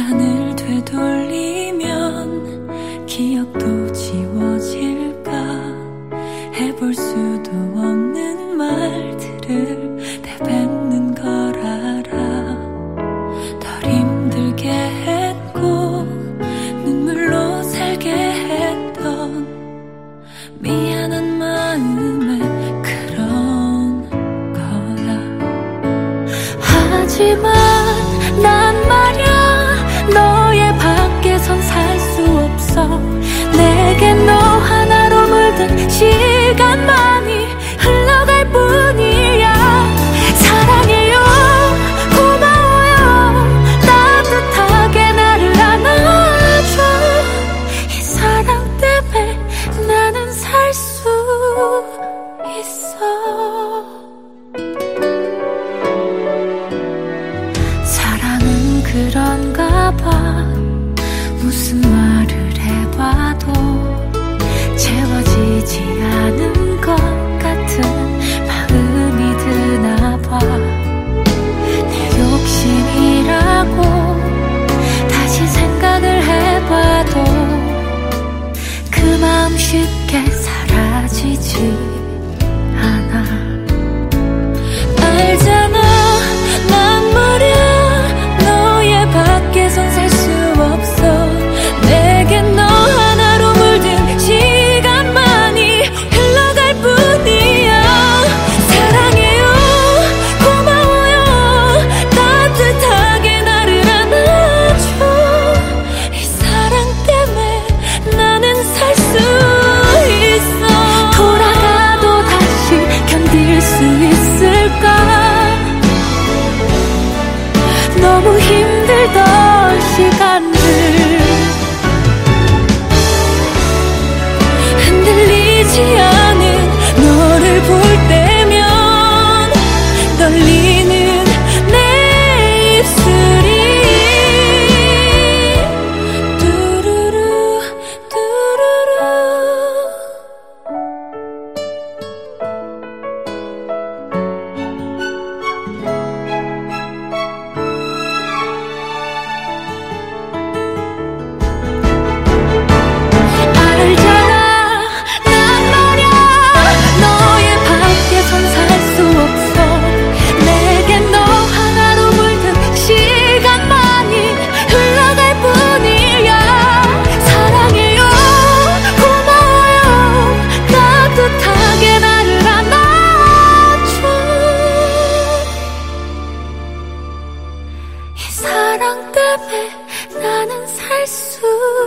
시간을 되돌리면 기억도 지워질까? 해볼 수도 없는 그런가 봐. 무슨 말을 해봐도 채워지지 않은 것 같은 마음이 드나 봐내 욕심이라고 다시 생각을 해봐도 그 마음 쉽게 사라지지. Yesu.